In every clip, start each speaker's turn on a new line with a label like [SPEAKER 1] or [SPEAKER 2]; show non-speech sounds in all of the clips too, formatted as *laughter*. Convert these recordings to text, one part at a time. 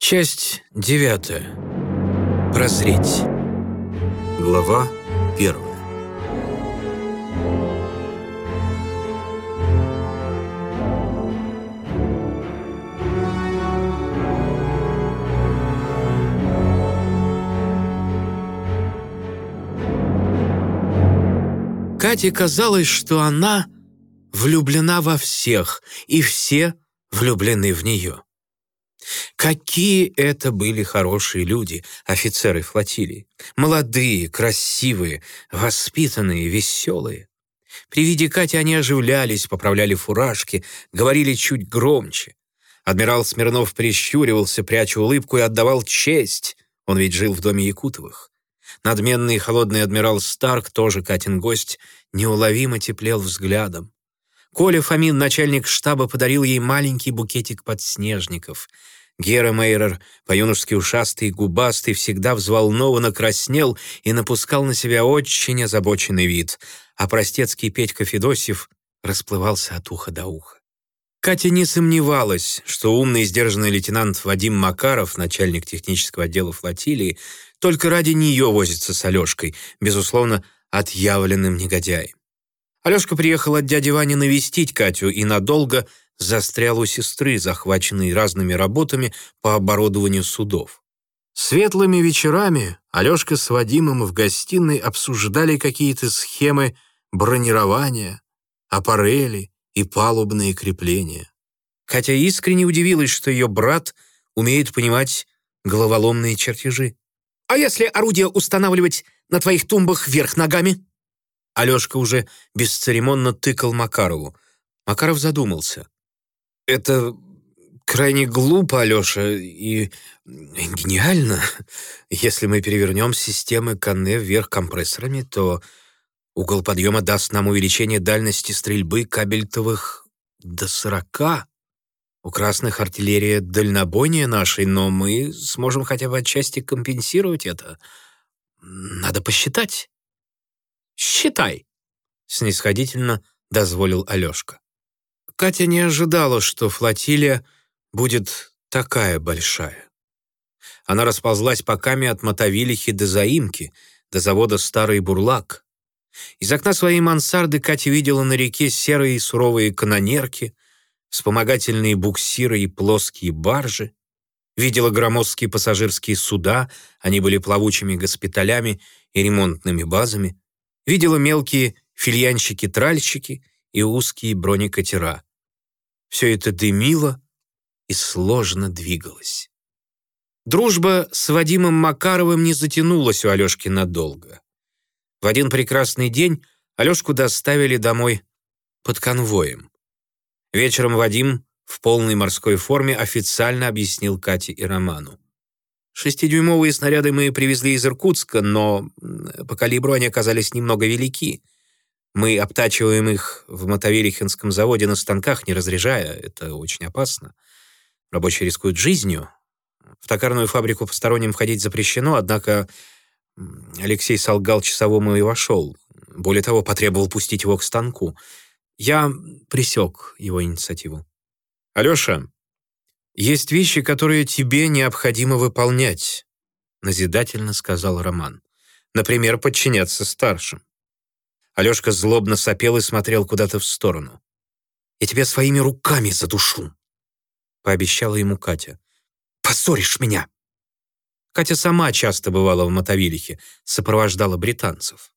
[SPEAKER 1] Часть девятая. Прозреть. Глава первая. Кате казалось, что она влюблена во всех, и все влюблены в нее. Какие это были хорошие люди, офицеры флотилии. Молодые, красивые, воспитанные, веселые. При виде Кати они оживлялись, поправляли фуражки, говорили чуть громче. Адмирал Смирнов прищуривался, пряча улыбку, и отдавал честь. Он ведь жил в доме Якутовых. Надменный и холодный адмирал Старк, тоже Катин гость, неуловимо теплел взглядом. Коля Фомин, начальник штаба, подарил ей маленький букетик подснежников. Гера Мейрер, по-юношески ушастый губастый, всегда взволнованно краснел и напускал на себя очень озабоченный вид, а простецкий Петька Федосьев расплывался от уха до уха. Катя не сомневалась, что умный и сдержанный лейтенант Вадим Макаров, начальник технического отдела флотилии, только ради нее возится с Алешкой, безусловно, отъявленным негодяем. Алешка приехал от дяди Вани навестить Катю и надолго застрял у сестры, захваченной разными работами по оборудованию судов. Светлыми вечерами Алешка с Вадимом в гостиной обсуждали какие-то схемы бронирования, аппарели и палубные крепления. Катя искренне удивилась, что ее брат умеет понимать головоломные чертежи.
[SPEAKER 2] «А если орудие устанавливать на твоих тумбах вверх ногами?»
[SPEAKER 1] Алешка уже бесцеремонно тыкал Макарову. Макаров задумался. «Это крайне глупо, Алеша, и гениально. Если мы перевернем системы Канне вверх компрессорами, то угол подъема даст нам увеличение дальности стрельбы кабельтовых до сорока. У красных артиллерия дальнобойнее нашей, но мы сможем хотя бы отчасти компенсировать это. Надо посчитать».
[SPEAKER 2] «Считай», —
[SPEAKER 1] снисходительно дозволил Алешка. Катя не ожидала, что флотилия будет такая большая. Она расползлась по каме от Мотовилихи до Заимки, до завода «Старый Бурлак». Из окна своей мансарды Катя видела на реке серые и суровые канонерки, вспомогательные буксиры и плоские баржи, видела громоздкие пассажирские суда, они были плавучими госпиталями и ремонтными базами, видела мелкие фильянщики-тральщики и узкие бронекатера. Все это дымило и сложно двигалось. Дружба с Вадимом Макаровым не затянулась у Алешки надолго. В один прекрасный день Алешку доставили домой под конвоем. Вечером Вадим в полной морской форме официально объяснил Кате и Роману. Шестидюймовые снаряды мы привезли из Иркутска, но по калибру они оказались немного велики. Мы обтачиваем их в Мотовилихинском заводе на станках, не разряжая. Это очень опасно. Рабочие рискуют жизнью. В токарную фабрику посторонним входить запрещено, однако Алексей солгал часовому и вошел. Более того, потребовал пустить его к станку. Я присек его инициативу. «Алеша, «Есть вещи, которые тебе необходимо выполнять», — назидательно сказал Роман. «Например, подчиняться старшим». Алешка злобно сопел и смотрел куда-то в сторону. «Я тебя своими руками задушу», — пообещала ему Катя. «Поссоришь меня!» Катя сама часто бывала в Мотовилихе, сопровождала британцев.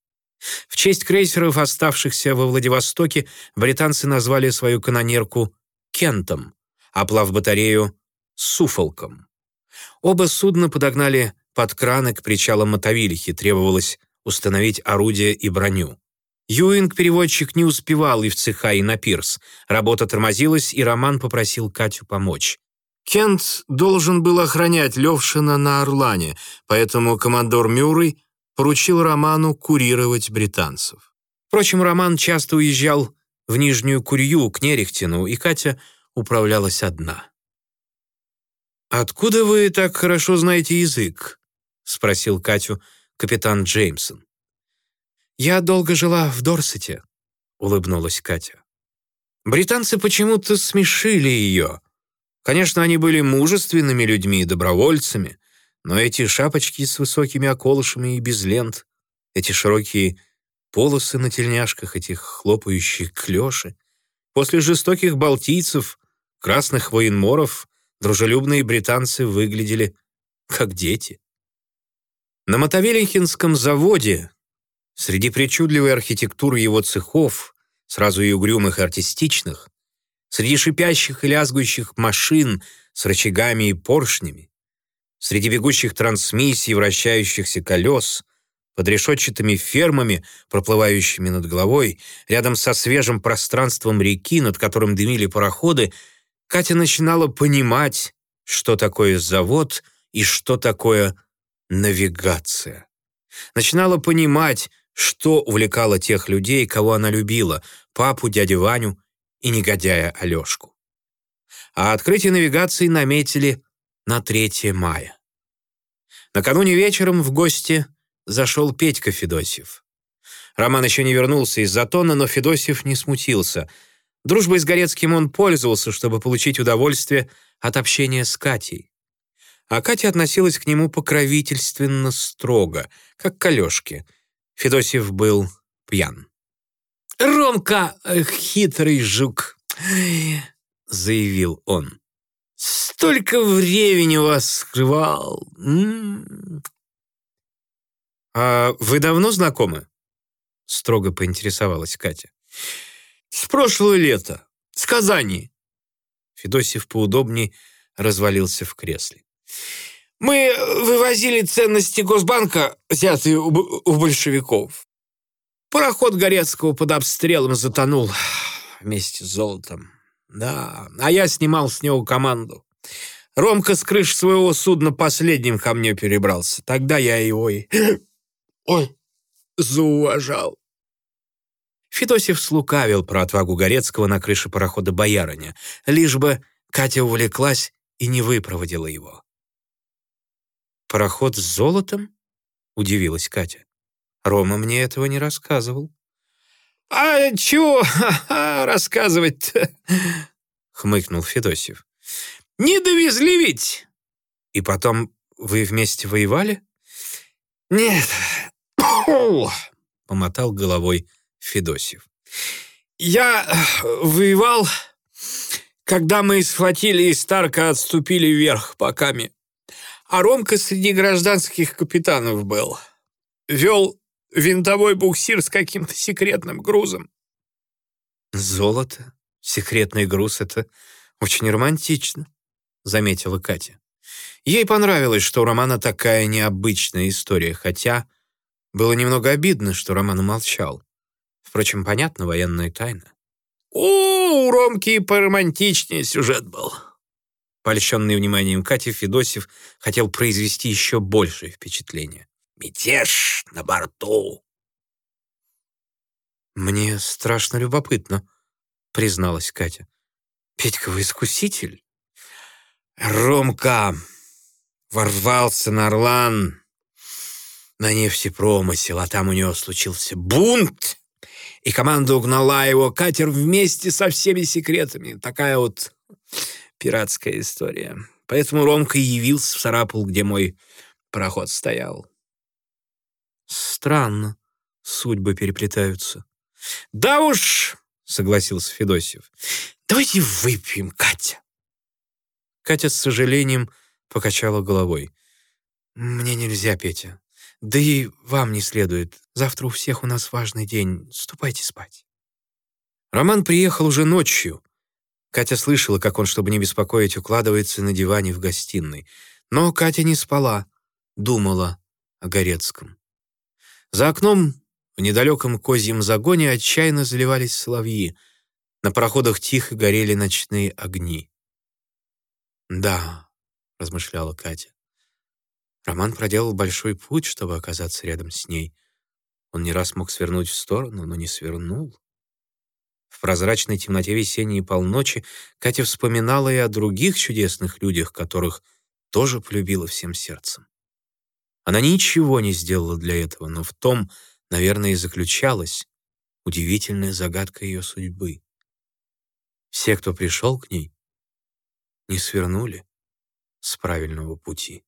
[SPEAKER 1] В честь крейсеров, оставшихся во Владивостоке, британцы назвали свою канонерку «Кентом», а плавбатарею — «Суфолком». Оба судна подогнали под краны к причалам Мотовилихи, требовалось установить орудие и броню. Юинг-переводчик не успевал и в цеха, и на пирс. Работа тормозилась, и Роман попросил Катю помочь. Кент должен был охранять Левшина на Орлане, поэтому командор Мюррей поручил Роману курировать британцев. Впрочем, Роман часто уезжал в Нижнюю Курью к Нерехтину, и Катя управлялась одна. «Откуда вы так хорошо знаете язык?» — спросил Катю капитан Джеймсон. «Я долго жила в Дорсете», — улыбнулась Катя. Британцы почему-то смешили ее. Конечно, они были мужественными людьми и добровольцами, но эти шапочки с высокими околышами и без лент, эти широкие полосы на тельняшках, этих хлопающие клёши, после жестоких балтийцев, красных военморов, дружелюбные британцы выглядели как дети. На Мотовилихинском заводе, среди причудливой архитектуры его цехов, сразу и угрюмых и артистичных, среди шипящих и лязгующих машин с рычагами и поршнями, среди бегущих трансмиссий, вращающихся колес, под решетчатыми фермами, проплывающими над головой, рядом со свежим пространством реки, над которым дымили пароходы, Катя начинала понимать, что такое завод и что такое навигация. Начинала понимать, что увлекало тех людей, кого она любила, папу, дядю Ваню и негодяя Алешку. А открытие навигации наметили на 3 мая. Накануне вечером в гости зашел Петька Федосьев. Роман еще не вернулся из Затона, но Федосьев не смутился. Дружбой с Горецким он пользовался, чтобы получить удовольствие от общения с Катей. А Катя относилась к нему покровительственно строго, как к Алешке. Федосьев был пьян.
[SPEAKER 2] «Ромка, э, хитрый жук!»
[SPEAKER 1] — заявил он.
[SPEAKER 2] «Столько времени вас скрывал!» М -м -м.
[SPEAKER 1] «А вы давно знакомы?» — строго поинтересовалась Катя.
[SPEAKER 2] «С прошлого лета. С Казани».
[SPEAKER 1] Федосев поудобнее развалился в кресле.
[SPEAKER 2] «Мы вывозили ценности Госбанка, взятые у, у большевиков. Пароход Горецкого под обстрелом затонул вместе с золотом. Да, а я снимал с него команду. Ромка с крыши своего судна последним ко мне перебрался. Тогда я его и... *gasps* Ой, зауважал.
[SPEAKER 1] Федосев слукавил про отвагу Горецкого на крыше парохода «Боярыня», лишь бы Катя увлеклась и не выпроводила его. «Пароход с золотом?» — удивилась Катя. Рома мне этого не рассказывал.
[SPEAKER 2] «А чего рассказывать-то?»
[SPEAKER 1] — хмыкнул Федосев.
[SPEAKER 2] «Не довезли ведь!»
[SPEAKER 1] «И потом вы вместе воевали?»
[SPEAKER 2] «Нет!»
[SPEAKER 1] — помотал головой Федосев.
[SPEAKER 2] «Я воевал, когда мы схватили и Старка отступили вверх поками. А Ромка среди гражданских капитанов был. Вел винтовой буксир с каким-то секретным грузом.
[SPEAKER 1] «Золото? Секретный груз — это очень романтично», — заметила Катя. Ей понравилось, что у Романа такая необычная история, хотя было немного обидно, что Роман умолчал. Впрочем, понятно, военная тайна.
[SPEAKER 2] «О, у Ромки поромантичнее сюжет был».
[SPEAKER 1] Польщенный вниманием Кати, Федосев хотел произвести еще большее впечатление.
[SPEAKER 2] Мятеж на борту.
[SPEAKER 1] Мне страшно любопытно, призналась Катя. Петька, вы искуситель?
[SPEAKER 2] Ромка ворвался на Орлан на нефтепромысел, а там у него случился бунт, и команда угнала его катер вместе со всеми секретами. Такая вот пиратская история. Поэтому Ромка явился в Сарапул, где мой пароход стоял.
[SPEAKER 1] Странно, судьбы переплетаются.
[SPEAKER 2] Да уж, согласился Федосев.
[SPEAKER 1] Давайте выпьем, Катя. Катя с сожалением покачала головой. Мне нельзя, Петя. Да и вам не следует. Завтра у всех у нас важный день. Ступайте спать. Роман приехал уже ночью. Катя слышала, как он, чтобы не беспокоить, укладывается на диване в гостиной. Но Катя не спала, думала о Горецком. За окном в недалеком козьем загоне отчаянно заливались соловьи. На пароходах тихо горели ночные огни. «Да», — размышляла Катя. Роман проделал большой путь, чтобы оказаться рядом с ней. Он не раз мог свернуть в сторону, но не свернул. В прозрачной темноте весенней полночи Катя вспоминала и о других чудесных людях, которых тоже полюбила всем сердцем. Она ничего не сделала для этого, но в том, наверное, и заключалась удивительная загадка ее судьбы. Все, кто пришел к ней, не свернули с правильного пути.